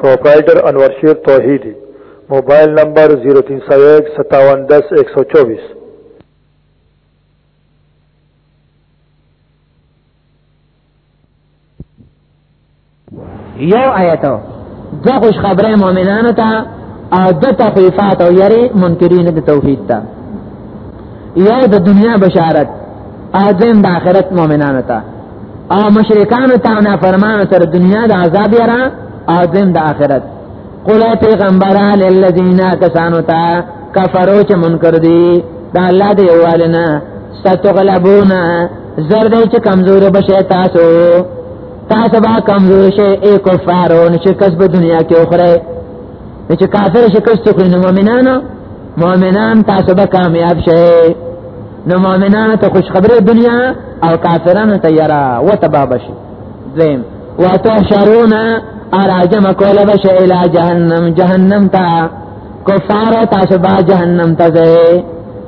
پروپرائیټر انور شیر توحیدی موبایل نمبر 03015710124یو آیت دو خوش خبره مؤمنانو ته او د تخفیفات او یری منکرین د توحید ته یو د دنیا بشارت او دیم د آخرت مؤمنانو ته او مشرکان ته نه فرمان تر دنیا د عذاب یرا او دین د آخرت قل پیغمبر للذین کسانو ته کفرو چې منکر دي دا الله دی والنا ستغلبون زر دی چې کمزور بشه تاسو تاسو با کمزور شي ای کفارو نشکست په دنیا کې اخره چې کافر شکست کوي نو مؤمنانو مؤمنان تاسو به کامیاب شئ نو مؤمنانو ته خوشخبری دنیا او کافرانو ته یرا و تباب شي زم وتحشرون اراجم کول بش الى جهنم جهنم تا کفار تاسو با جهنم ته ځئ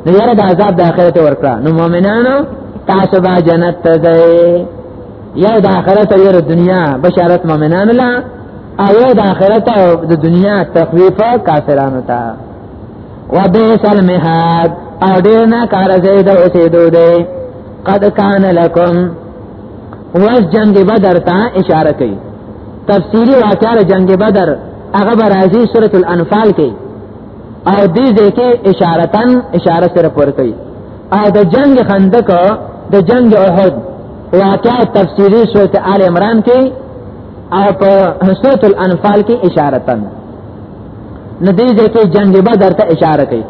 نو یره د عذاب د آخرت ورکړه نو مؤمنانو تاسو به جنت ته ځئ یو د آخرت او یو دنیا بشارت مؤمنانو لا او د آخرت او د دنیا تخویف کافرانو ته وبئس المهاد او ډیر نه کار زید او سیدو دی قد کان لکم وس جنگ بدر ته اشاره کوي تفسیری واقعه جنگ بدر هغه برازي سورۃ الانفال کې او دې ځکه اشارتن اشاره سره پر کوي او د جنگ خندق د جنگ احد واقعه تفسیری سورۃ آل عمران کې او په سورۃ الانفال کې اشاره تن ندی ځکه جنگ بدر ته اشاره کوي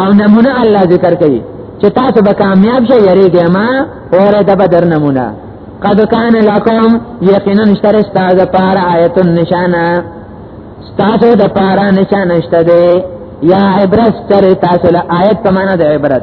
او نمونه الله ذکر کوي چې تاسو به کامیاب شئ یریږئ ما اوره د بدر نمونه قد کان لکم یقینا اشتر استاد پار آیت نشانه ستاسو د پارا نشانه شته دی یا عبرت تر تاسو له آیت په معنا د عبرت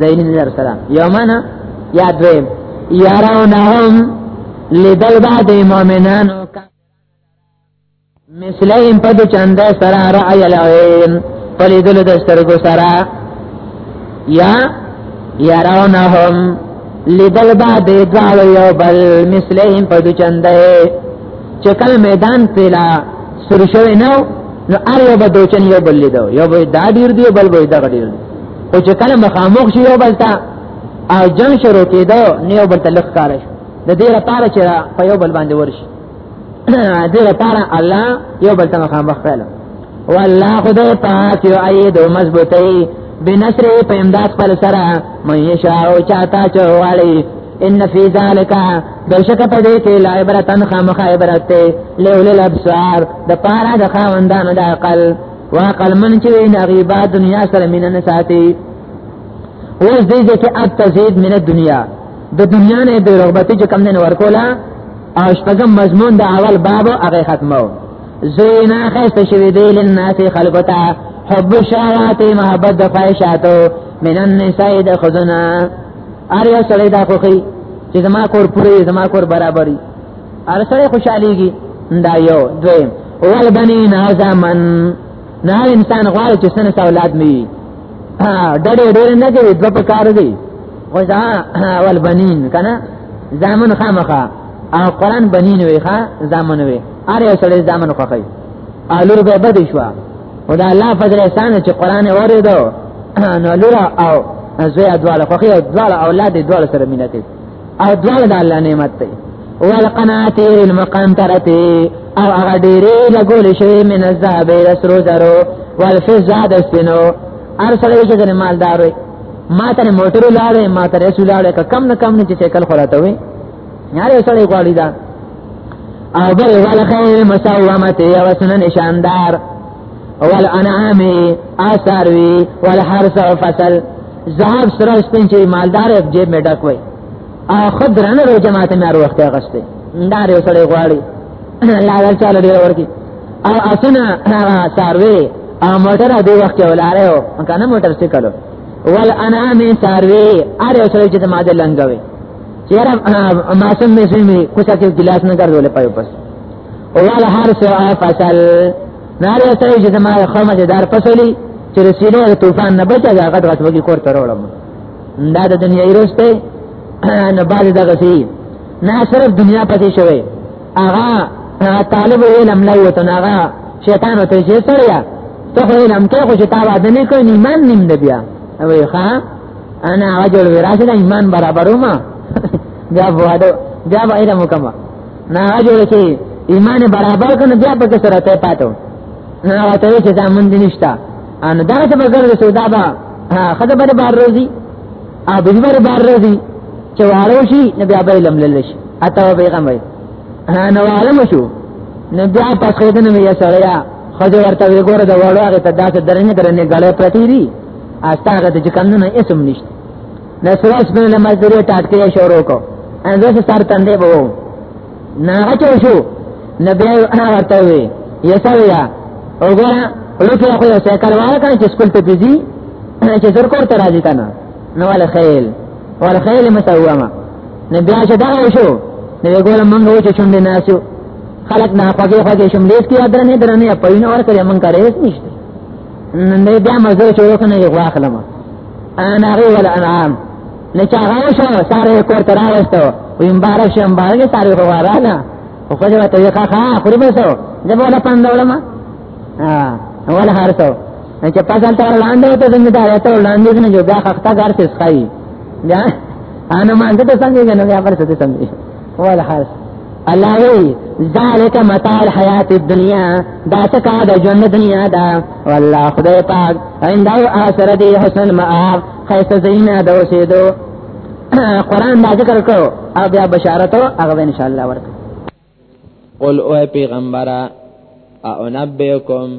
دین نظر سره یومنا یا دویم یارونهم لیدل با د مؤمنانو کا مثلهم په چند سره رأی العین په لیدل د سترګو سره یا یارونهم لیدل با د دواړو یو بل مثلهم په چند چې کله میدان پیلا سرشوي نو نو ار یو به دوچن یو بل لیدو یو به دا ډیر دی بل به دا ډیر دی او چې کله مخامخ شي یو بلتا او جنگ شروع کېدو نه یو بلتا لخ کار شي د دې لپاره چې په یو بل باندې ورشي دې لپاره الله یو بلتا مخامخ کړل والله خدای پاک یو اید مضبوطی بنصر په امداد پر سره مې شاو چاته چوالی ان فی ذالک بشک په دې کې لا عبرتن خامخ عبرت له ولل ابصار د پاره د خاوندانو د عقل وعقل من چې نه غیبا دنیا سره مینه نه ساتي اوس دې چې اتزيد من الدنيا د دنیا نه به رغبت چې کم نه ورکولا او شپږم مضمون د اول باب هغه ختمو زینا خسته شوی دی لناس خلقتا حب شهوات محبت د فایشاتو من النساء د خزنا ار یو سړی دا خوخي چې زما کور پوری زما کور برابرۍ هر سره خوشاليږي دا یو دویم ول بنی نازمن نه انسان غواړي چې سن اولاد می ډېر ډېر نه دی د په کار دی خو دا ول بنین کنه زامن خامخه او قران بنین وی ښا زامن وی اره سره زامن خوخی الور به بد شو او دا الله فضل احسان چې قران اوریدو نو لور او زوی ادواله خوخی ادواله اولاد ادواله سره مینه کوي او دواړه د الله نعمت دی والقناطير المقنطرة او هغه ډېرې لګول شوی من الذهب رسرو زرو والفضة د سپینو هر سره چې د مالدار وي ما ته موټر لاړې ما ته رسول لاړې کم نه کم نه چې سایکل خوراته وي یاره سره غواړي دا او بل والخير مسومته او سنن شاندار والانعام آثار وی والحرس فصل زهاب سره سپین چې مالدار جیب می ډک وای او خود رانه رو جماعت مې ار وخت غسته دار یو سړی غواړي لا ور چاله دی ورکی او اسنه ساروی او موټر دی وخت ولاره او کنه موټر څه کړو ول انعام ساروی ار یو سړی چې ما دې لنګوي چیرې ماسم مې سمې کوڅه کې ګلاس نه ګرځول پایو پس ول هر څه فصل ناره سره چې زما خو مزه دار پسولي چې رسیدو د طوفان نه بچا دا غټ غټ وګي کور تر وړم دا د دنیا ایرسته نه باز دغه سي نه صرف دنیا پسې شوی اغا طالب علم لا یو تن اغا شیطان ته چې سړیا ته خو علم کې خو چې تا وعده نه کوي ایمان نیم د بیا او ښا انا اجل وراثه ایمان برابرو ما بیا وعده بیا علم وکما نه جوړ شي ایمان برابر کنه بیا په کې سره ته پاتو نه راته چې دا مونږ نشتا ان دا څه به ګرځي سودا با خدای به بار روزي ا به به بار روزي چې وارو شي نه بیا به لم لل شي اته به غم وي نه وارم شو نه بیا پس خدای نه یې سره یا خدای ورته وګوره دا وړو هغه ته داسې درنه درنه غړې پرتی دي استاګه چې کمونه اسم نشته نه سروس په مزدوري ټاکته شروع کو انځه سر تندې وو نه اچو شو نه بیا هغه ته وی یسویا وګوره لکه خو یو سیکل واره کنه چې سکول ته بيزي چې زر کور ته راځي کنه نو ول خیل ول خیل مسومه نه بیا چې دا شو نه وګوره مونږ و چې چوندې ناسو خلک نه خوږه خوږه شم لیس کې درنه درنه پوینه ور کړې مونږ کارې نشته نن دې بیا مزه شروع کنه یو واخلم انا غي ولا انعام نه چا غوښه ساره کور تر راوستو وي مبارک شه مبارک ساره خو وراله او خو دې ته ښه ښه خوري به سو دې بوله پندولم ها ولا هرڅو چې پاسل تر لاندې ته څنګه دا ته لاندې نه جو بیا خخته ګر څه ښایي بیا انا ما انت څنګه نه بیا پر څه څنګه ولا هرڅو الله وی ذالک متاع الحیات الدنیا دا تکا د ژوند دنیا دا والله خدای پاک عند او اثر دی حسن مآب خیس زینا د اوسېدو قران دا ذکر کو او بیا بشارت او هغه ان شاء الله ورک قل او پیغمبره او نبئکم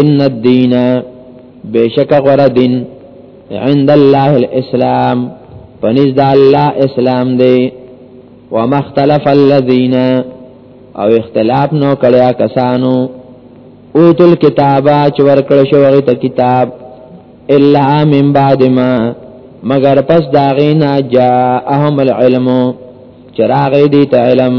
ان الدین بشک غره دین عند الله الاسلام پنځ د الله اسلام دی ومختلف الذين او اختلاف نو کړیا کسانو اوتل کتابا چې ورکړ شو هغه ته کتاب الا من بعد ما مگر پس داغینا جاءهم العلم چراغ دی ته علم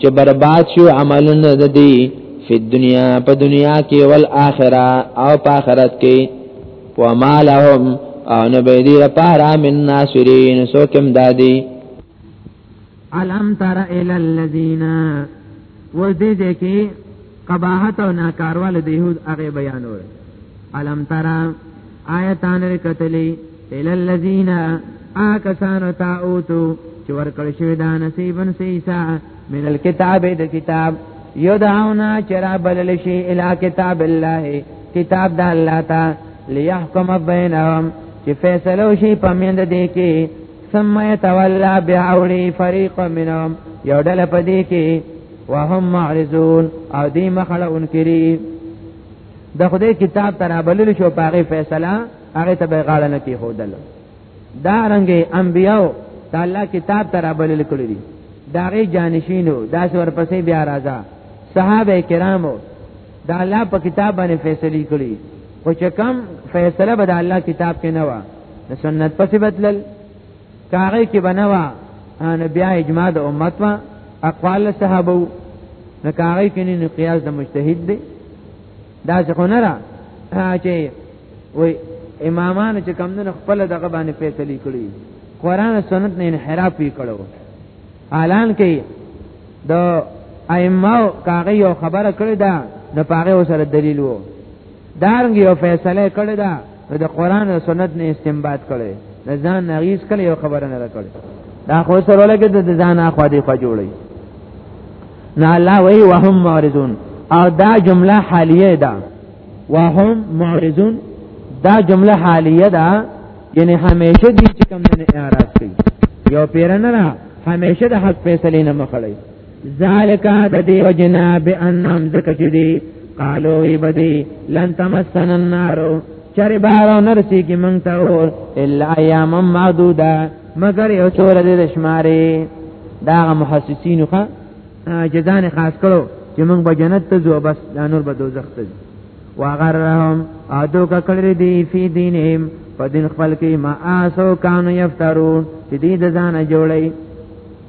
چې برباد شو عملونه د دې په دنیا په دنیا کې ول اخره او په آخرت کې وما لهم او نبیدی لپاره من ناصرین سوکم دادی علم تر الى الذين وزدي دې کې قباحت او ناکارواله د يهود هغه بیانول الم ترى آیتان رکتلی ال الذين آکسانو تا اوتو چې ورکړ شوی دا نصیبن سیسا من الكتاب د کتاب یدعونا چرا بلل شي الی کتاب الله کتاب د الله تا ليحكم بينهم چې فیصله وشي په مند دي کې ثم يتولى بعوري فريق منهم یو ډله پدې کې وهم معرضون او دی مخړه انکری د خدای کتاب تر بلل شو پاغه فیصله هغه ته به غاړه نه کی هودل دا رنګ انبیاو دا الله کتاب تر بلل کړی دی دا غي جانشینو دا څور پسې بیا راځه صحابه کرامو دا الله په کتاب باندې فیصله کړی خو چې کم فیصله به د الله کتاب کې نه و د سنت پسې بدلل کاغه کې بنوا ان بیا اجماع د امت وا اقوال صحابه نو کاغه کې نه قیاس د مجتهد دی دا څه نه را چې وای امامان چې کم نه خپل دغه باندې فیصله کړی قران او سنت نه انحراف یې کړو اعلان کې د ائمه کاغه یو خبره کړی دا نه پاره سره دلیل وو دارنګ یو فیصله کړی دا د قران او سنت نه استنباط کړي د ځان نغیز کړي یو خبره نه کړي دا خو سره لګي د ځان اخو دی خو جوړي نه الله وی وهم معرضون او دا جمله حالیه ده وهم معرضون دا جمله حالیه ده یعنی همیشه دې چې کوم نه اعتراض کوي یو پیر نه نه همیشه د حق فیصله نه مخړی ذالک د دې وجنا به انم ذکر چې دی قالو ای بدی لن تمسن النار چر بار نرسی کی مونږ ته اور الا ایام معدوده مگر یو څور دې شمارې دا محسسین خو جزان خاص کړو چې مونږ به جنت ته ځو بس دا نور به دوزخ ته ځو وغرهم ادو کړی دی فی دینهم په دین خپل کې ما آسو کانو یفترون چې دې د ځانه جوړی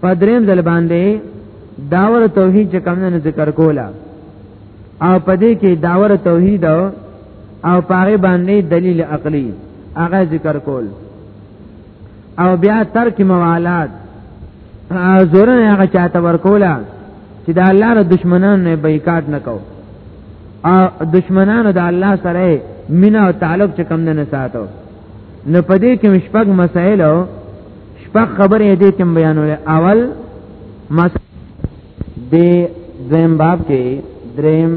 په دریم ځل باندې داور توحید چې کوم نه ذکر کولا او په دې کې داور توحید او پاره باندې دلیل عقلی هغه ذکر کول او بیا ترک موالات زورن هغه چاته ورکولا چې د الله ر دشمنان نه بایکاټ نکاو او دشمنانو د الله سره مینا او تعلق چې کم نه ساتو نو پدې کې مشپک مسائل شپږ خبرې دې تم بیانول اول مس دې دریم باب کې دریم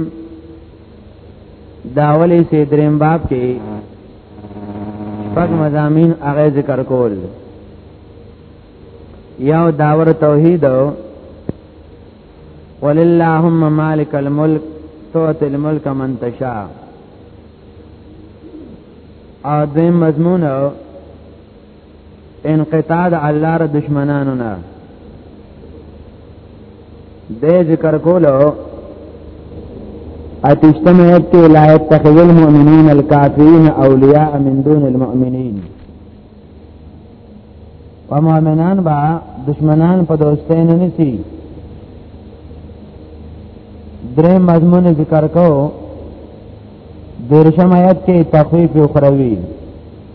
داولې سي دریم باب کې شپږ مزامین هغه ذکر کول یو داور توحید وللهم مالک الملک تؤتي الملك من تشاء ا دې مضمون انقطاع د الله ر دشمنانو نه د ذکر کولو اتشتم ایت کې لا يتخذ المؤمنون الكافرين اولیاء من دون المؤمنین و مؤمنان با دشمنان په دوستۍ نه نسی درې مضمون ذکر کو درشم آیت کې تخویف اخروی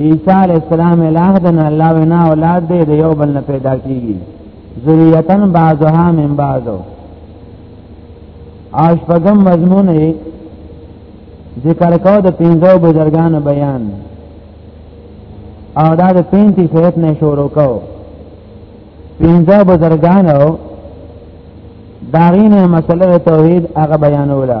عیسی علی السلام الہ دن الله ونا اولاد دې د یو بل نه پیدا کیږي ذریاتن بعضها من بعض آش پغم مضمون یې ذکر کو د پینځو بزرګان بیان او دا د 35 سیت نه شروع کو پینځه بزرګانو داغینه مسله توحید هغه بیانوله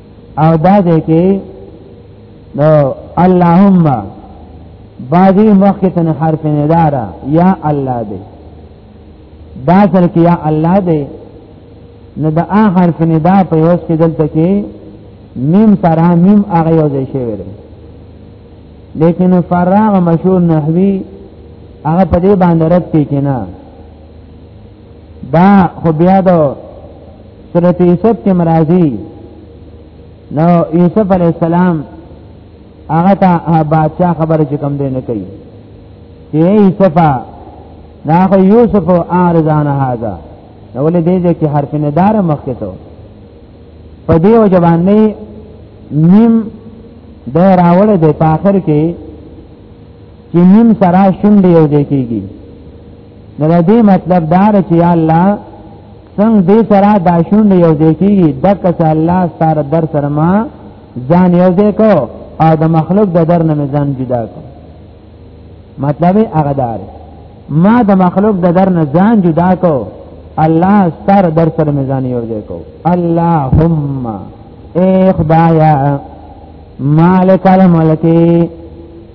او دا دې کې نو اللهم بعضی مخکې تن حرف ندارا یا الله دې دا سره کې یا الله دې نو دا حرف ندا په یوس کې دلته کې میم فرا میم هغه یو ځای شوی دی لیکن فراغ مشهور نحوی هغه په دې باندې رد کې نه دا خو بیا د سورت یوسف کې مرাজি نو یوسف علی السلام هغه ته بادشاہ خبره چې کم دی نه کوي چې یوسف دا خو یوسف ارزان هاذا نو ولې دې دې کې حرف ندار مخ کې ته په دې وجه باندې میم د راوړې د پاخر کې چې نیم سره شونډې یو ځای کېږي نو د دې مطلب دا دی چې الله څنګه دې سره دا شونډې یو ځای کېږي د کس الله ستاره در سره ما ځان یو ځای کو او د مخلوق د در نه ځان جدا کو مطلب هغه دار ما د مخلوق د در نه ځان جدا کو الله ستاره در سره مې ځان یو ځای کو اللهم اے خدایا مالک الملکی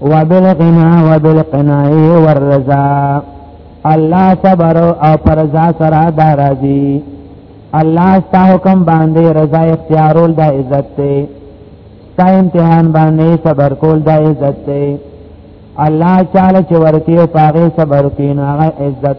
وبالقنا وبالقناعي والرضا الله صبر او پرزا سره دا راضي الله ستا حکم باندې رضا اختیارول دا عزت دی ستا امتحان باندې صبر کول دا عزت دی الله چاله چې ورکی او پاغه صبر کین هغه عزت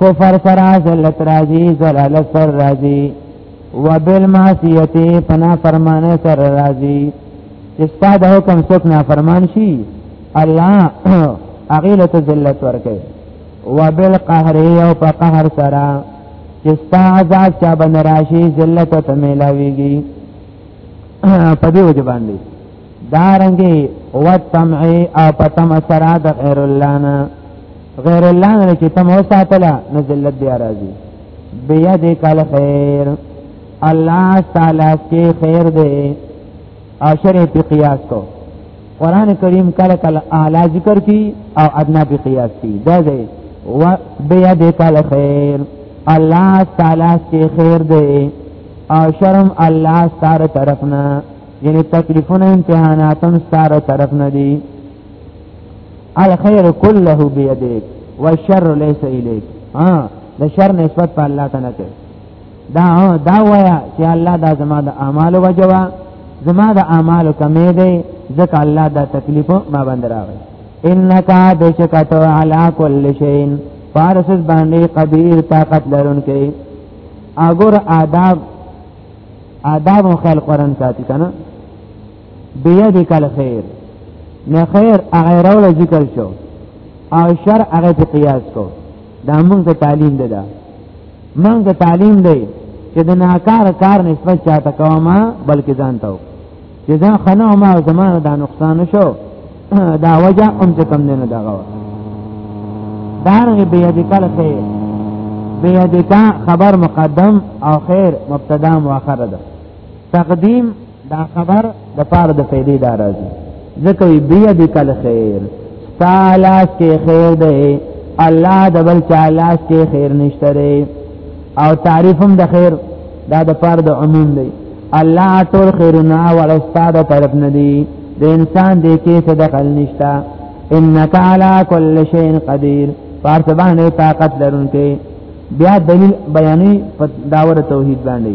کفر سره ذلت راځي ذلالت سر راځي وبالمعصیت پنا فرمانه سر راځي چې ستاسو حکم څوک نه فرمان شي الله اغیله ته ذلت ورکړي وبالقهر او په قهر سره چې ستا عذاب چا بن راشي ذلت ته ملاويږي په دې وجه باندې دارنګي وتمعي او پتم سره د غیر الله نه غیر الله نه چې تم وساتلا نو ذلت بیا راځي بیا دې کال خیر الله تعالی کې خیر دې اشر په قیاس کو قران کریم کله کله اعلی ذکر کی او ادنا په قیاس کی دا دې و بیا دې کال خیر الله تعالی کې خیر دې او شرم الله ستاره طرفنا یعنی تکلیفونه امتحاناتم ستاره طرفنا دي الخير كله بيديك والشر ليس اليك ها د شر نسبت په الله ته نه کوي دا دا وایا چې الله دا زما د اعمال وجوا زما د اعمال کمې دی ځکه الله دا تکلیف ما باندې راغی انک بشکت علی کل شیء فارس باندې قدیر طاقت لرونکي اگر آداب آداب خلق قرآن ساتي کنه بیا دې کال خیر نه خیر هغه راول ذکر شو او شر هغه په قیاس کو دا موږ ته تعلیم ده دا موږ ته تعلیم دی چې د ناکار کار نسبت چاته کوم بلکې ځان ته چې ځان خنه ما زمانه دا نقصان شو دا وجه هم ته کم نه دا غوا دا نه به دې کال خیر به دې خبر مقدم او خیر مبتدا مؤخر ده تقدیم دا خبر د پاره د فائدې دا راځي ځکه وی بیا د کل خیر تعالی کې خیر دی الله د بل تعالی کې خیر نشته دی او تعریفم د خیر دا د پاره د عموم دی الله ټول خیرونه ول استاد طرف نه دی د انسان دې کې څه دخل نشتا انک علی کل شیء قدیر پارت باندې طاقت لرونکي بیا دلیل بیانې په داور توحید باندې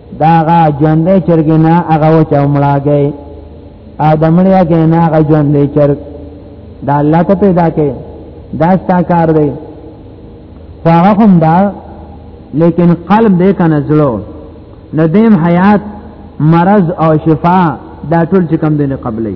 دا غا ژوندې چرګ نه هغه و چې مړاږي ادمړیا کې نه هغه ژوندې چرګ دا الله ته پیدا کې دا ستا کار دی هغه هم دا لیکن قلب دې کنه زړه ندیم حیات مرض او شفا دا ټول چې کم دینه قبلې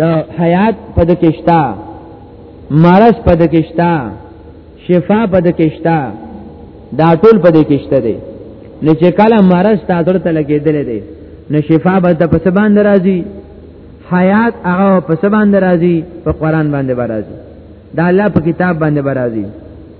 د حیات په د کېشتا مرض په د کېشتا شفا په د کېشتا دا ټول په د کېشته دی نو چې کله مرض تا درته لګېدل دی نو شفا به د پس باندې راځي حیات هغه پس باندې راځي په قران باندې راځي دا الله په کتاب باندې راځي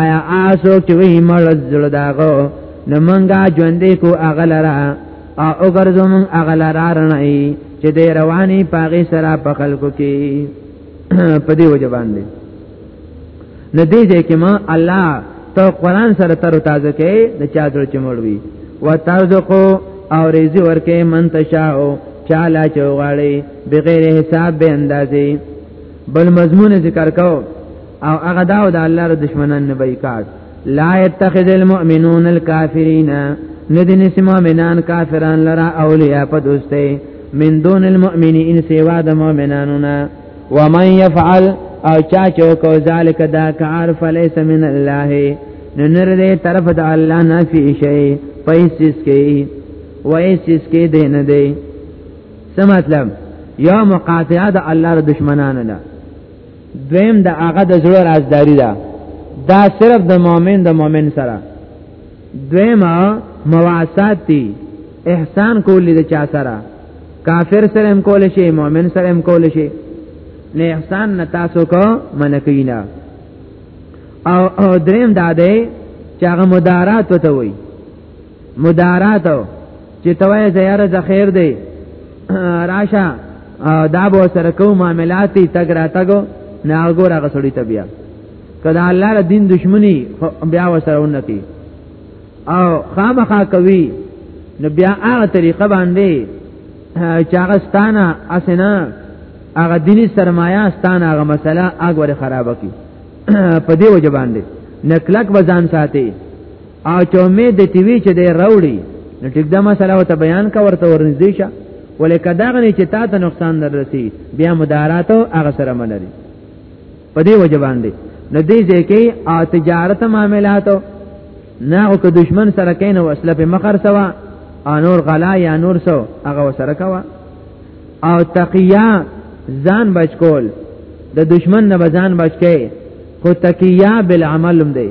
آیا آسو چې وی مړ زړه داغو نو مونږه ژوندې کو اغلرا او وګرځو مونږ اغلرا رڼای چې د رواني پاغي سره په خلکو کې په دې وجه باندې نو دې دې کې ما الله ته قران سره تر تازه کې د چا در چې مړوي وترزقو او رزق ورکه من تشاو چاله چوغړی بغیر حساب به اندازې بل مضمون ذکر کو او هغه دا د الله ر دشمنان نه بایکاټ لا يتخذ المؤمنون الكافرين ندین سمؤمنان کافران لرا اولیاء په دوستي من دون المؤمنین سوا د مؤمنانو نه ومن يفعل او چا چوکو ذالک دا کار فلیس من الله نو نر دې طرف د الله نه فی شی پیسس کی ویسس کی دین دی څه مطلب یا مقاطعه د الله د دشمنانو نه دویم د هغه د زړه رازداری ده دا صرف د مؤمن د مؤمن سره دویم مواسات دي احسان کول دي چا سره کافر سره هم کول شي مؤمن سره هم کول شي نه احسان نه تاسو کو منکینا او دریم دا دی چې هغه مدارات وته وي مدارات چې توای زیاره ز خیر دی راشه دا به سره کوم معاملاتي تګ را تګو نه هغه راغ سړی ته بیا کله الله ر دین دشمنی بیا وسره ونتی او خامخا کوي نو بیا هغه طریقه باندې چې هغه ستانه اسنه هغه دینی سرمایه ستانه هغه مسله هغه خرابه کی په دې وجه باندې نکلک بزان ساتي او چې امید دې وی چې دې راوړي نو ټیک دا مسله او ته بیان کا ورته ورنږدې شه ولې کداغه نه چې تا ته نقصان دررسي بیا مدارات او هغه سره منري په دې وجه باندې نو دې ځکه او تجارت معاملات نه او که دشمن سره کین او اسلحه په مخر سوا انور غلا یا نور سو هغه سره کوا او تقیا ځان بچ کول د دشمن نه ځان بچ کې خو تقیا بالعمل هم دی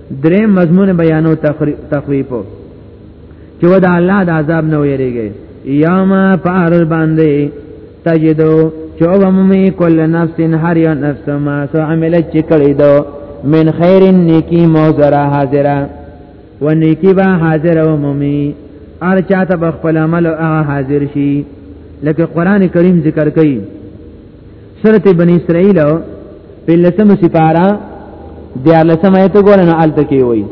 درې مضمون بیانو تخویف چې ودا الله د عذاب نه ویریږي یاما پار باندې تجدو چوبمې کل نفس هر یو نفس ما سو عمل چې کړی دو من خیر نیکی موزرا حاضرہ و نیکی با حاضر و ممی ار چاته بخپل عمل او حاضر شي لکه قران کریم ذکر کوي سورت بنی اسرائیل په لسم سپارا دیار لسم آیت ګورن آلت کی وی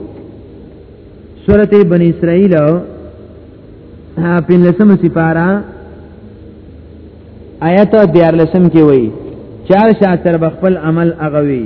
سورت بنی اسرائیل په لسم سپارا آیت دیار لسم کی وی چار شاعر بخپل عمل اغوی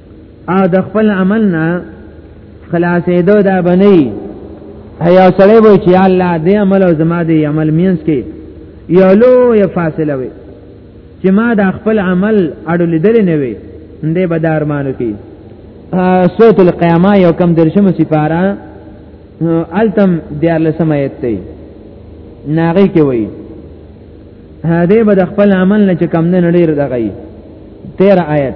او د خپل عمل نه خلاصې دو دا بنئ ایا سړی وای چې الله دې عمل او زما دې عمل مینس کې یو لوی فاصله وي چې ما د خپل عمل اړو لیدل نه وي دې بدار مانو کې سوره القیامه یو کم درشم سپارا التم دیار لسم آیت تی ناغی کې وای هدا به د خپل عمل نه چې کم نه نړیر دغی 13 آیت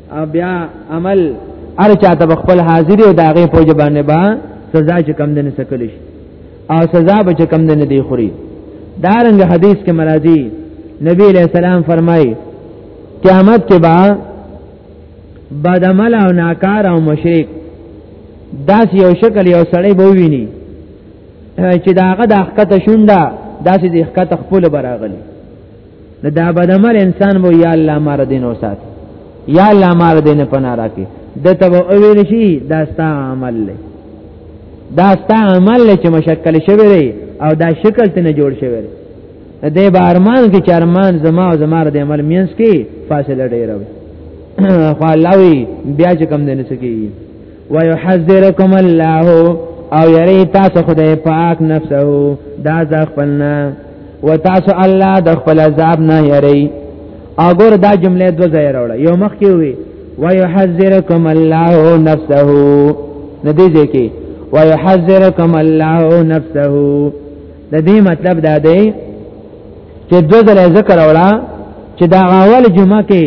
او بیا عمل ار چاته بخپل حاضر او داغه فوج باندې با سزا چې کم دنه سکل شي او سزا به چې کم دنه دی خوري دارنګ حدیث کې مرادي نبی علیہ السلام فرمای قیامت کې با بدعمل او ناکار او مشرک داس یو شکل یو سړی به ویني چې داغه د حقیقت شونده داسې د حقیقت خپل براغلی نو دا بدعمل انسان وو یا الله مار دین وسات یا الله مار دین پنا راکې د ته ویل شي دا ستا عمل له دا ستا عمل له چې مشکل شوی دی او دا شکل ته نه جوړ شوی دی د دې بارمان کې چرمان زما او زما د عمل مینس کې فاصله ډیره وي خو الله وی بیا چې کم دینه سکی ويحذركم الله او یری تاسو خدای پاک نفسه دا ځ خپلنا وتاسو الله د خپل عذاب نه یری او ګور دا جمله دو ځای راوړه یو مخ کې وی ويحذركم الله نفسه ندی ځکه ويحذركم الله نفسه د دې مطلب دا دی چې دو ځله ذکر وړه چې دا اول جمعه کې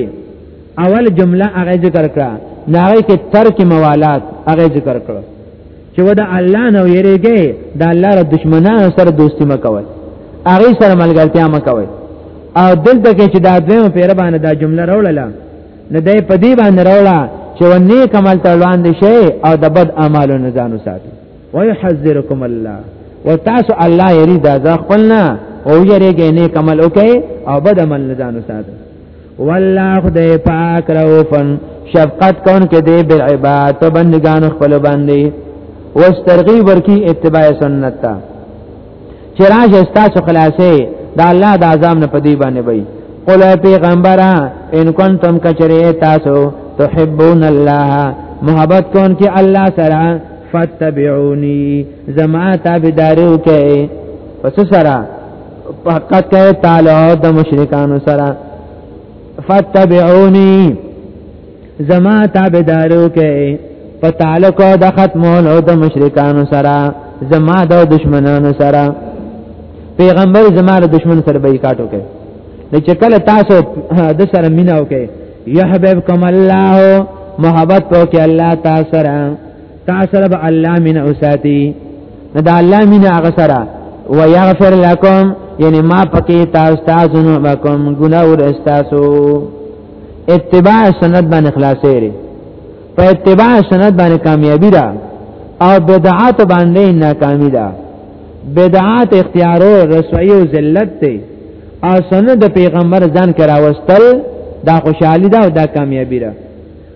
اول جمله هغه ذکر کړه دا هغه کې ترک موالات هغه ذکر کړه چې ودا الله نو یریږي دا الله را دشمنانو سره دوستی مکوي هغه سره ملګرتیا مکوي او دلته کې چې دا دویم پیر باندې دا جمله راولله نه دای په دې باندې راولا چې ونی کمال ته وړاندې شي او د بد اعمالو نه ځان وساتي ويحذركم الله وتاسو الله یری دا ځخپلنا او یریږي نه کمال وکي او بد عمل نه ځان وساتي والله خدای پاک روفن شفقت کون کې دی بل عباد په بندگان خپل باندې اوس ترغیب ورکی اتباع سنت ته چې راشه تاسو خلاصې دا الله د اعظم نه پدی باندې وي قل پیغمبره ان کنتم کچری تاسو تحبون الله محبت کون کې الله سره فتبعونی زما تابعداریو کې پس سره فقط کئے تعالی د مشرکانو سره فتبعونی زما تابدارو کئے په تعلق د ختمولو د مشرکانو سره زما د دشمنانو سره پیغمبر زما د دشمن سره بایکاټو کوي د چکل تاسو د سره میناو کوي یحببکم الله محبت وکي الله تاسو سره تاسو سره به الله مینه اوساتي نه د الله مینا هغه سره و یغفر لکم یعنی ما پکې تاسو تاسو نو بکم ګناه ور استاسو اتباع سنت باندې خلاصې لري په اتباع سنت باندې کامیابی ده او بدعات باندې ناکامی ده بدعات اختیارو رسوی او ذلت ته او سنت پیغمبر ځان کراوستل دا خوشحالی ده او دا کامیابی ده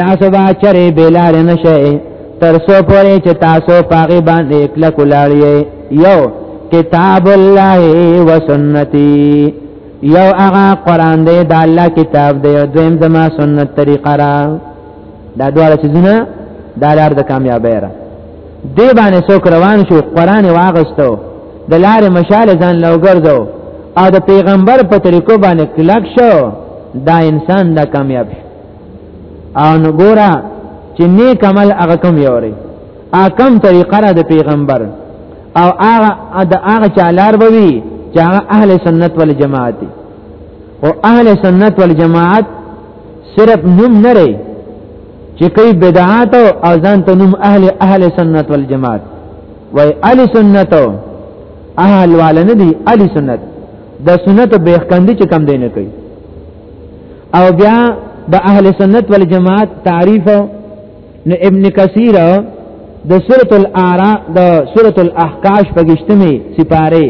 تاسو با چرې بلار نشئ تر سو پورې چې تاسو پاغي باندې کله کولاړی یو کتاب الله و سنتي یو هغه قران دی د الله کتاب دی دویم زما سنت طریقه را دا دواړه چیزونه دا لار د کامیابی را دی باندې څوک روان شو قران واغستو د لارې مشاله ځان لوګرځو او د پیغمبر په طریقو باندې کلک شو دا انسان دا کامیاب شو او نو ګورا چې نیک عمل هغه کم یوري اکم طریقه را د پیغمبر او هغه د هغه چالار بوي چې هغه اهل سنت ول جماعت دي او اهل سنت ول جماعت صرف نوم نه لري چې کوي بدعات او ځان ته نوم اهل اهل سنت ول جماعت وای اهل سنت اهل والنه دي اهل سنت د سنت به خندي چې کم دی نه کوي او بیا د اهل سنت والجماعت تعریف نو ابن کثیر د سورۃ الاعراف د سورۃ الاحقاف په گشتمه سپاره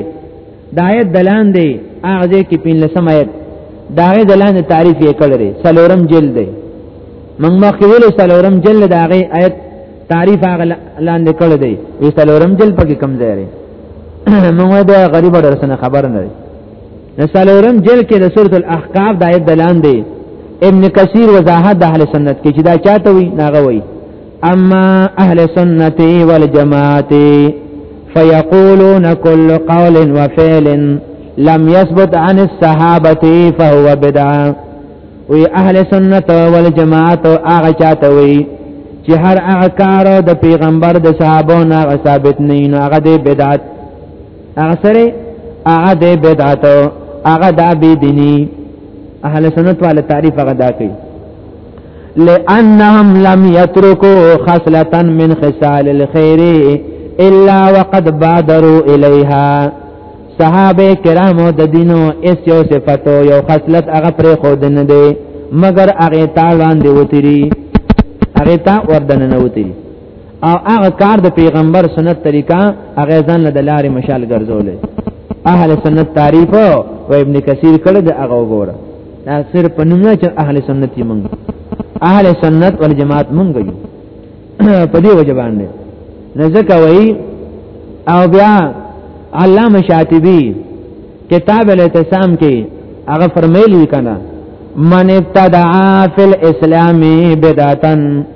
د آیت دلان دی هغه کې پین لسم آیت دا غي دلان تعریف یې کړی سلورم جلد دی موږ مخکې ویل سلورم جلد دا غي آیت تعریف هغه لاندې کړی دی وی سلورم جلد پکې کم ځای لري موږ دا غریب درسنه خبر نه نسالورم جل کې د سورۃ الاحقاف د آیت دلان دی ابن کثیر وضاحت د اهل سنت کې چې دا چاته وي ناغه وي اما اهل سنت والجماعت فيقولون كل قول وفعل لم يثبت عن الصحابه فهو بدعه وی اهل سنت والجماعت هغه چاته وي چې هر هغه کار د پیغمبر د صحابو نه ثابت نه نه هغه د بدعت هغه سره هغه د بدعت هغه د ابي ديني اهل سنت وال تعریف هغه دا کوي لانهم لم يتركوا خصله من خصال الخير الا وقد بادروا اليها صحابه کرامو د دینو اس یو صفاتو یو خصلت هغه پر خود نه دی مگر هغه تا وړاندې وتیری هغه تا وردن نه وتیری او هغه کار د پیغمبر سنت طریقه هغه ځان له لارې مشال ګرځولې اهل سنت تعریف او ابن کثیر کړه د هغه وګوره دا صرف په نوم نه چې اهل سنت یې مونږ اهل سنت والجماعت مونږ یو په دې وجه باندې نزدک وای او بیا علامه شاطبی کتاب الاعتصام کې هغه فرمایلی کنا من ابتدع فی الاسلام بدعتن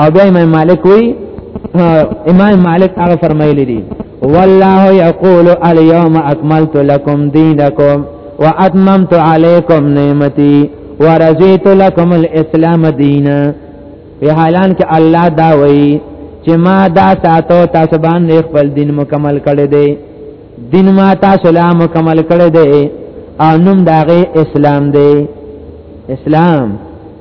او بیا امام مالک وی امام مالک هغه فرمایلی دی والله یقول الیوم اکملت لکم دینکم واتممت علیکم نعمتي ورضیت لکم الاسلام دینا په حالان کې الله دا وایي چې ما دا ساتو تاسو باندې خپل دین مکمل کړی دی دین ما تاسو لا مکمل کړی دی او نوم داغه اسلام دی اسلام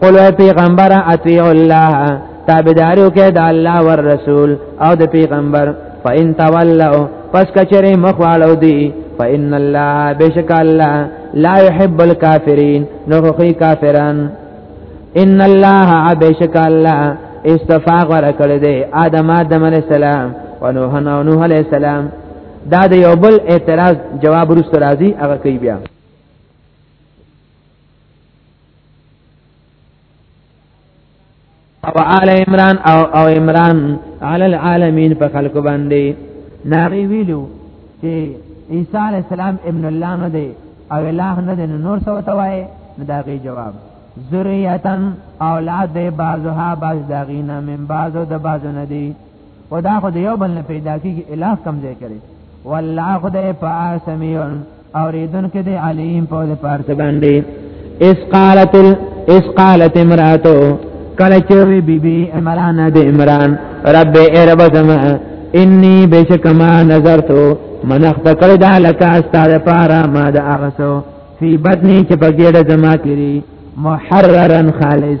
قل اے پیغمبر اطیع الله تابعداریو کې د الله ور رسول او د پیغمبر فإن تولوا پس کچره مخوالو دی فإن الله بشک الله لا يحب الكافرين نو خو کافران ان الله بشک الله استفا غره کړی دی آدم آدم علی السلام او نوح نوح علی السلام دا د یو بل اعتراض جواب ورسره راځي هغه کوي بیا او آل عمران او او عمران علی العالمین په خلق باندې ناری ویلو چې عیسی علی السلام ابن الله نه دی او الله نه دی نور څه وتوای داغي جواب ذریاتن اولاد بعضها بعض داغینا من بعضو د بعضو نه دی خدا خو د یو بل نه پیدا کیږي الہ کم ځای کړي والله خدای په سمیع اوریدن کې دی علیم په دې پارت باندې اس قالت اس قالت امراتو کله چې وی بی بی عمران د عمران رب ارب سما انی بشکما نظرتو من اختکر دا لکا استاد پارا ما دا اغسو فی بدنی چې په ګډه زما کړی محررن خالص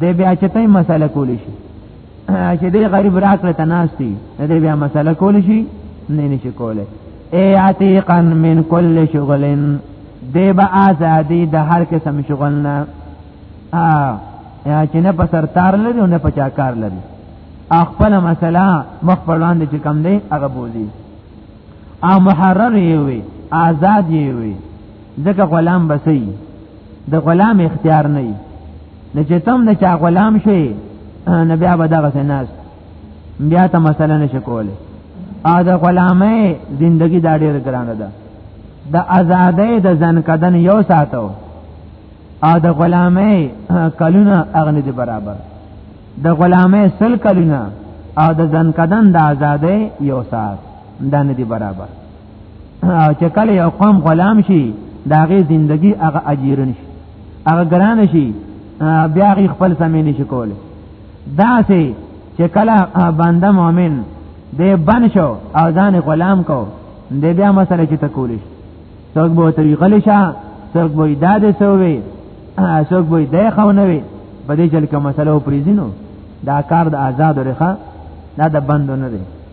دې بیا چې ته مسله کول شي چې دې غریب راکړه تناستی دې بیا مسله کول شي نه نشي کوله اي عتيقا من كل شغل دې به ازادي د هر قسم شغل نه یا چې نه په سرتار لري نه په چا کار لري خپل مسله مخ پر وړاندې چې کم دی هغه بوزي او محرر یې وي آزاد یې وي ځکه غلام بسې د غلام اختیار نه وي نه چې تم نه چا غلام شي نه بیا به دغه ناس بیا ته مسله نشي کولی ا د غلامه زندگی دا ډیر ګرانه ده د ازادۍ د ځن کدن یو ساتو ا د غلامه کلونه اغنی دی برابر د غلامه سل کلونه ا د ځن کدن د ازادۍ یو سات دانه دی برابر چې کله یو قوم غلام شي دا غي زندگی هغه اجیرن شي هغه ګران شي بیا غي خپل سمې نشي کوله دا سه چې کله بنده مؤمن دې بن شو او ځان غلام کو دې بیا مسله چې تکول شي څوک به طریقه لشه څوک به داد سووي څوک به دې خونه وي په دې چل کې مسله پریزینو دا کار د آزاد رخه دا د بندو نه دی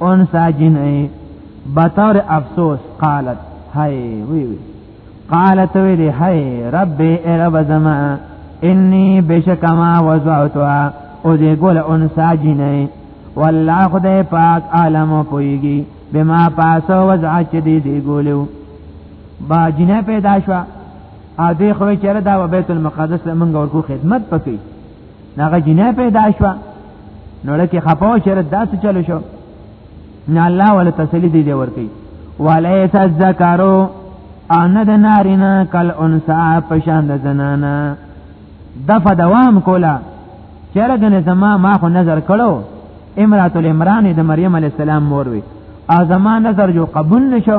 انسا جنئی بطور افسوس قالت هاي وی وی قالت وی دی هاي رب ای رب زما انی بشکما وزعتها او دی گل انسا جنئی والله خدای پاک عالم پویږي بما پاسو وزع چې دی دی ګولو با جنہ پیدا شو ا دې خو چیرې دا بیت المقدس لمنګ ورکو خدمت پکې ناغه جنې پیدا شو نو لکه خپاو چر داس چلو شو نه الله ولا تسلی دی دی ورکی ولیس الذکرو ان د نارینا کل انسا پشان د زنانا دفه دوام کولا چرګنه زما ما خو نظر کړو امرات العمران د مریم علی السلام مور وی ا زما نظر جو قبول نشو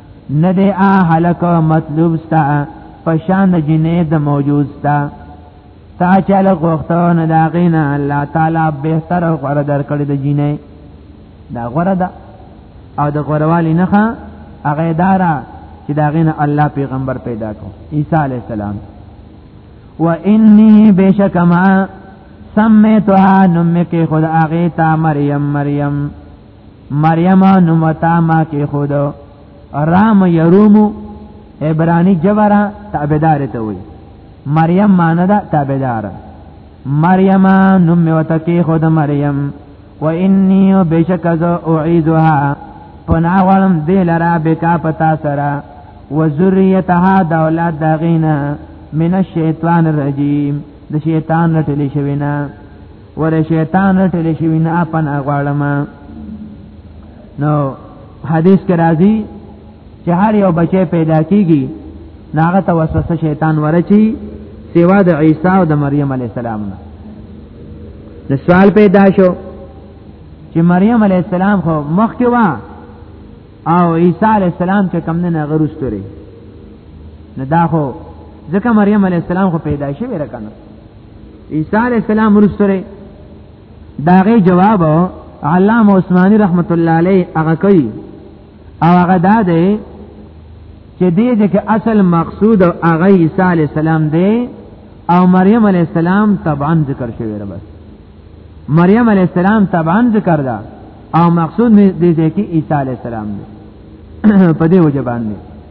نه دی اهلک مطلوب ستا پشان د جنې د موجود ستا تا چې له غوښتو نه دا غینا الله تعالی به تر غره در کړی د جنې دا غره ده او د غروالی نه هغه دارا چې دا غینا الله پیغمبر پیدا کو عیسی علی السلام و انی بشکما سمیتها نمکی خود آغیتا مریم مریم مریم نو متا ما کې خود رام یرومو عبرانی جبرا تابعدار ته وي مریم معنی دا تابعدار مریم نو متا کې خود مریم و انی بشک ز اعیذها پنا غلم دی لرا بکا پتا سرا و ذریتها د اولاد دغینا من الشیطان الرجیم د شیطان رټلی شوینا ور شیطان رټل شي نه اپن غواړم نو حدیث کې راځي چې هر یو بچی پیدا کیږي ناغه ته وسوسه شیطان ورچی سیوا د عیسی او د مریم علی السلام نه د سوال پیدا شو چې مریم علی السلام خو مخکې وا او عیسی علی السلام چې کم نه غروستوري نه دا خو ځکه مریم علی السلام خو پیدا شوی رکنه عیسی علی السلام ورسره داغه جواب علامه عثماني رحمت الله علیه هغه کوي او هغه دا دی چې دې دې کې اصل مقصود او هغه عیسی علی السلام دی او مریم علی السلام طبعا ذکر شوی را بس مریم علی السلام طبعا ذکر ده او مقصود دې دې کې عیسی علی السلام دی په دې وجه باندې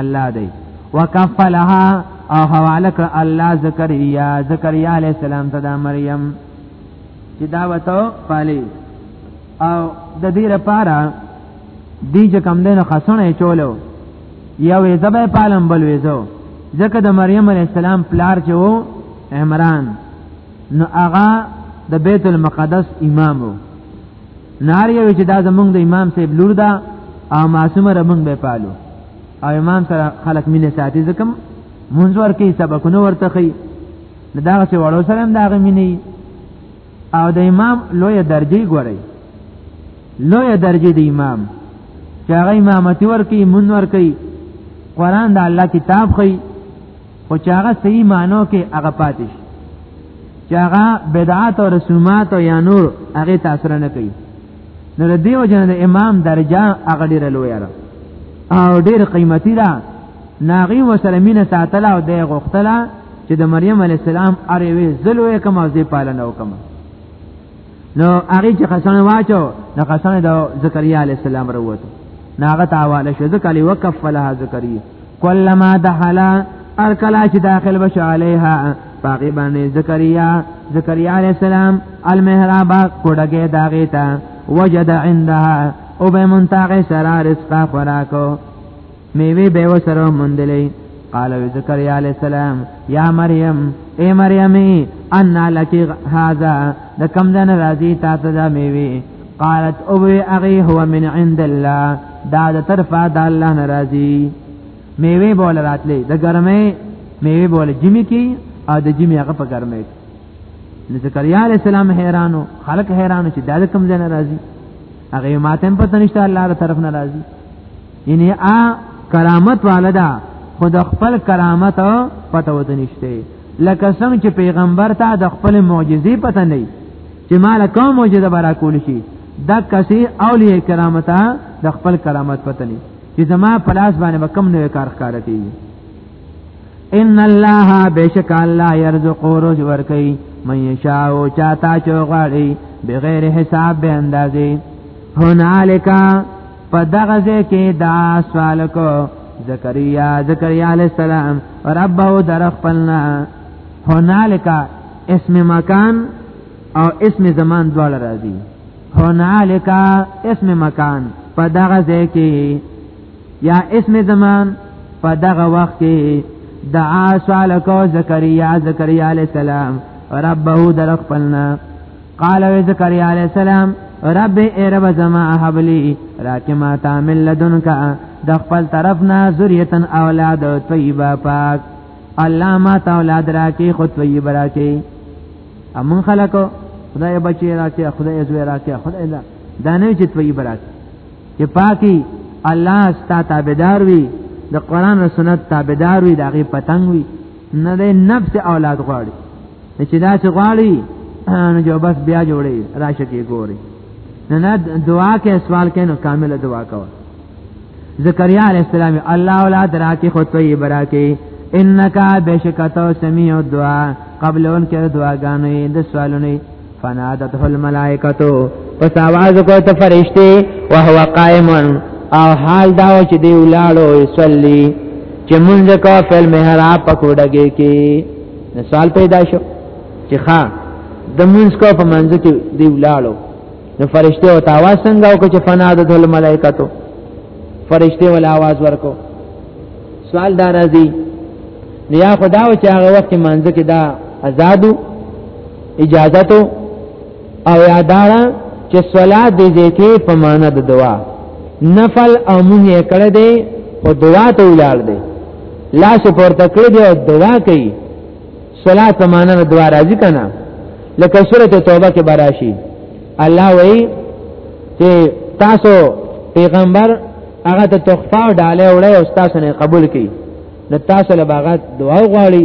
الله دی وکفلها او حواله کړ الله زکریا زکریا علی السلام ته دا مریم چې دا وته پالي او د دې لپاره دی چې کم دینه خسنه چولو یو یې زبې پالم بل وېزو ځکه د مریم علی السلام پلار چې وو عمران نو هغه د بیت المقدس امام وو نار یو چې دا زمونږ د امام صاحب لور ده او معصومه رمنګ به پالو او امام سره خلک مینه ساتي ځکه مونږ ورکی سبقونه ورته خي دا چې وړو سره هم دا غمینه او د امام لوی درجه ګوري لوی درجه د امام چې هغه امامتي ورکی مون ورکی قران د الله کتاب خي خو چې هغه صحیح مانو کې هغه پاتې شي چې هغه بدعات او رسومات او یا نور هغه تاثیر نه کوي نو د دیو جن د امام درجه هغه ډیره لوی را او ډیر قیمتي ده ناغي وسلمین ساتله او د غختله چې د مریم علی السلام اړوي زلوې کوم او زی پالنه وکړه نو هغه چې قسم واچو نو قسم د زکریا علی السلام وروته ناغه تعالی شو ذکر علی وکفلها زکریا کلمہ دحلا ار کلا چې داخل بش علیها پاقی باندې زکریا زکریا علی السلام المحراب کوډګه داغه تا وجد عندها او به منتاقه سرا رزقا خوراکو میوه به وسره مندلې قال زکریا علی السلام یا مریم اے مریمه ان لک هذا د کم دن راضی تا ته دا میوه قالت او اغي هو من عند الله دا د طرفه د الله ناراضي میوه بول راتلې د ګرمه میوه بول جمی کی او د جمی هغه په ګرمه نو زکریا علی السلام حیرانو خلق حیرانو چې دا د کم دن راضی هغه ماته پته نشته الله تر طرف ناراضي یعنی ا کرامت والدا خود خپل کرامت پته وته نشته لکه څنګه چې پیغمبر ته د خپل معجزې پته نه چې مال کوم معجزه برا کول شي دا کسي اولیاء کرامت د خپل کرامت پته نه چې زما پلاس باندې وکم نوې کار ښکار کوي ان الله بشک الله يرزق روز ورکي من يشاء چاته چوغړي بغیر حساب به اندازې هنالک په دغه ځای کې دا سوال کو زکریا زکریا علی السلام ربه در خپلنا هنالک اسم مکان او اسم زمان دواړه راځي هنالک اسم مکان په دغه ځای کې یا اسم زمان په دغه وخت کې دعا سوال کو زکریا زکریا علی السلام ربه در خپلنا قال و زکریا علیہ السلام رب ای رب زما حبلی راکی ما تعمل لدن کا د خپل طرف نه ذریتن اولاد طیبه پاک الله ما تا اولاد راکی خود طیبه راکی امون خلکو خدای بچی راکی خدای زوی راکی خدای دا دانه چې طیبه راکی چې پاکی الله ستا تابعدار وي د قران او سنت تابعدار وي دغه پتنګ وي نه د نفس اولاد غواړي چې دا چې غواړي نو جو بس بیا جوړي راشه کې ګوري نه نه دعا کې سوال کې نو کامل دعا کوه زکریا علیہ السلام الله اولاد راکې خو طیب راکې انک بشکته سمیع الدعاء قبل ان کې دعاګانې د سوالونه فنادته الملائکتو پس आवाज کو ته فرشتي او هو قائم او حال دا چې دی ولاړو یصلی چې مونږ کو فل محراب پکوډګي کې سوال پیدا شو چې ښا د مونږ کو په منځ کې دی ولاړو نو فرشته او تاوا څنګه او چې فنا د ټول ملائکتو فرشته ول आवाज ورکو سوال دا راځي نو یا خدا او چې هغه وخت منځ کې دا آزادو اجازه ته او یادارا چې صلات دې ځکه په معنا د دعا نفل او مونږ یې کړه دې او دعا ته ولاړ دې لاس پورته کړی دی او دعا کوي صلات په معنا د دعا راځي کنه لکه سوره توبه کې براشي الله وایي چې تاسو پیغمبر هغه ته تخفا او ډاله وړي او تاسو نه قبول کړي نو تاسو له باغات دعا غواړي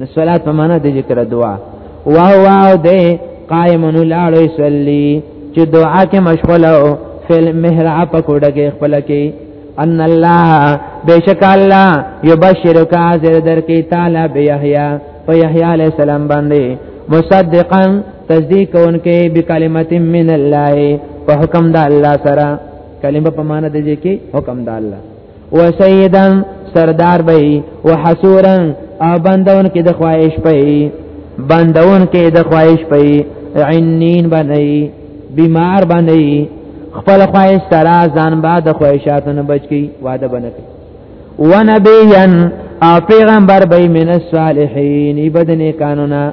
د صلات په معنا د ذکر دعا واه واه دې قائم لاړ يصلي چې دعا کې مشغول او فل محراب کوډه کې خپل کې ان الله بشک الله يبشرك عزر در کې تعالی به يحيى په يحيى عليه السلام باندې مصدقا تصدیق کوونکې بکلمت من الله په حکم د الله سره کلمه په معنا د دې کې حکم د الله وسیدن سردار به او حسورن او بندون کې د خواهش پي بندون کې د خواهش پي عینین بنئ بیمار بنئ خپل خواهش ترا ځان بعد خواهشاتو نه بچ کی واده بنئ ونبیان او پیغمبر به من الصالحین بدن قانونا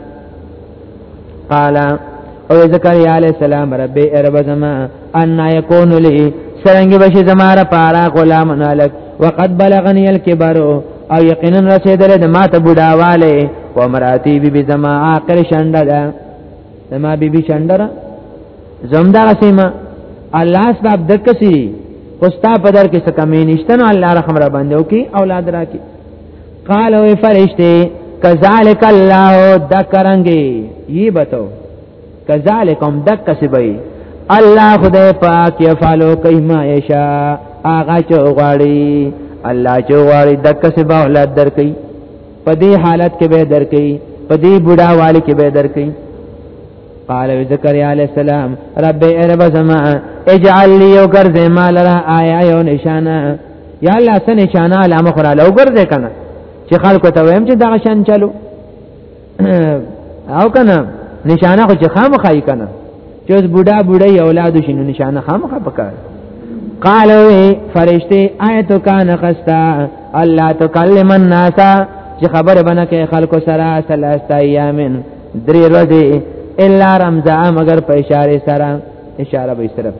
قال او زکریا علی السلام رب ارب زما ان یکون لی سرنګ بشی زما را پارا غلام نالک وقد بلغنی الكبر او یقینا رسیدل د ماته بډاواله و امراتی بی بی زما عاقل شنده ده زما بی بی شنده ده زمدا سیما الله اسباب د کسی خوستا په در کې څه کمی نشته نو الله رحم را باندې وکي اولاد راکي قالو فرشتي کذالک الله دکرنګي یی بتو کذالکم دک سبي الله خدای پاک یفعلو کیما یشا آغا چوغاړي الله چوغاړي دک سبا اولاد درکې په دې حالت کې به درکې په دې بوډا والی کې به درکې قال زكريا عليه السلام رب ارب زما اجعل لي وغرز ما لرا آية يو نشانه یا الله سنه چانه علامه خورا لو ګرځه کنه چې خلکو ته ویم چې دا شان چلو او کنه نشانه خو چې خامخای کنه چې اوس بوډا بوډا اولاد شنو نشانه خامخه پکار قالو فرشتي آیت کان خستا الله تکلم الناس چې خبر بنه کې خلکو سره ثلاث ایامن درې ورځې الا رمضان مگر په اشاره سره اشاره به سره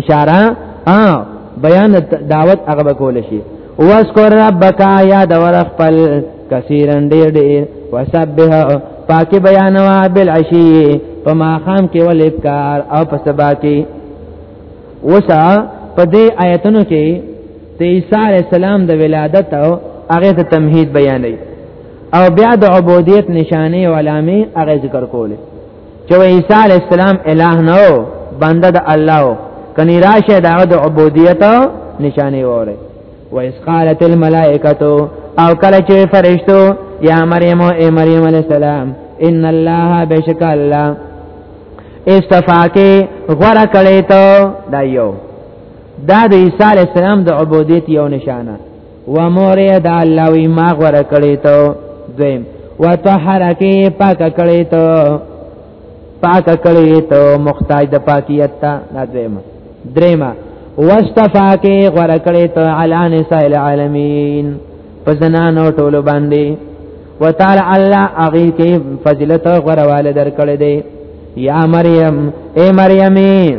اشاره ا بیان دعوت هغه وکول شي واذكر ربك يا دور خپل کثیرن ډیر ډیر وسبح پاک بیانوا بالعشی په ماخام کې ول ابکار او په سبا کې وسا په دې آیتونو کې د عیسی علی السلام د ولادت او هغه د تمهید بیانې او بیا د عبودیت نشانه او علامه هغه ذکر کوله چې عیسی علی السلام الہ نه و بنده د الله و کني راشه دعوه د عبودیت نشانه وره و اس قالت الملائکه او کله چې فرشتو یا مریم او ای مریم علی السلام ان الله بشک الله استفاقه غره کړی ته دا یو دا د عیسی علی السلام د عبودیت یو نشانه و مور یې د الله وی ما غوړه کړی ته دویم وتحرکی پاک کړی ته پاک کړی ته محتاج د پاکیت ته دا دویم دریمه واستفاکه غوړه کړی ته علی نساء العالمین پزنانو ټولو باندې وتعالى الله اغي کې فضیلت غوړواله درکړې دی یا مریم اے مریمه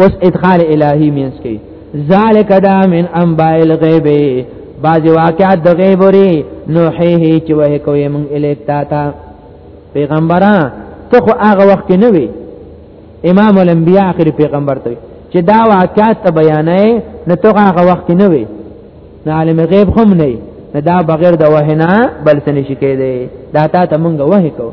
اوس ادخال الهی مینس کې ذالک دا من انباء الغیب بعض واقعات د غیب لري نوحیه چې وه کوي مونږ الیک تا تا پیغمبران ته خو هغه وخت کې نه وي امام الانبیاء اخر پیغمبر ته چې دا واقعات ته بیانې نه ته هغه وخت کې نه وي نه عالم غیب هم نه نه دا بغیر د وحنا بل څه نشي کېده دا تا ته مونږ وه کوو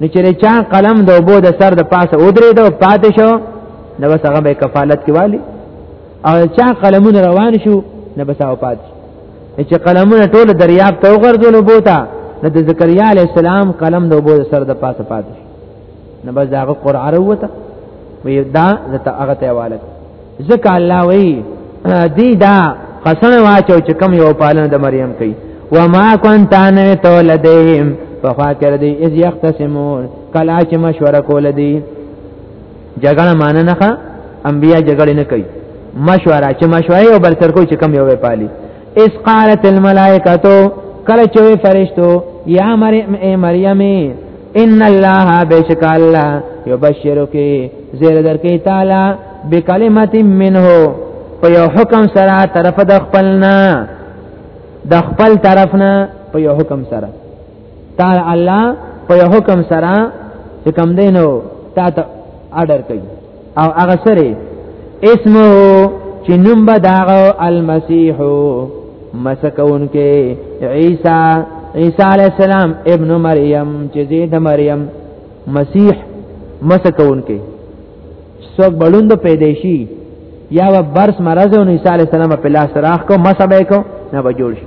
نو چې چا قلم د وبو د سر د پاسه ودرې دو پاتې شو نو بس هغه به کفالت کې والی او چا قلمونه روان شو نو بس هغه پاتې چې قلمونه ټول دریاب ته وغورځول بوته نو د زکریا علی السلام قلم د وبو د سر د پاسه پاتې نو بس هغه قرعه وروته وی دا زته هغه ته والد ځکه الله وی دی دا قسم واچو چې کم یو پالنه د مریم کوي وما كنت انا تولدهم فخوا کړ دی اذ یختصمون کلا چې مشوره کول دی جګړه مان نه ښه انبیا جګړه نه کوي مشوره چې مشوره یو بل تر کو چې کم یو پالي اس قالت الملائکه کله چې وی فرشتو یا مریم ای مریم ان الله بشک الله یبشرک زیر درکې تعالی بکلمت منه په یو حکم سره طرف د خپلنا د خپل طرفنا په یو حکم سره تعالی الله په یو حکم سره چې کم دینو تا ته آرډر کوي او هغه سره اسمه چې نوم به داغه المسيح مسکون کې عيسى عيسى عليه السلام ابن مريم چې زید مريم مسيح مسکون کې څوک بلوند پیدایشي یا و برس مرض او عیسی علی السلام په لاس راخ کو مسبه کو نه به جوړ شي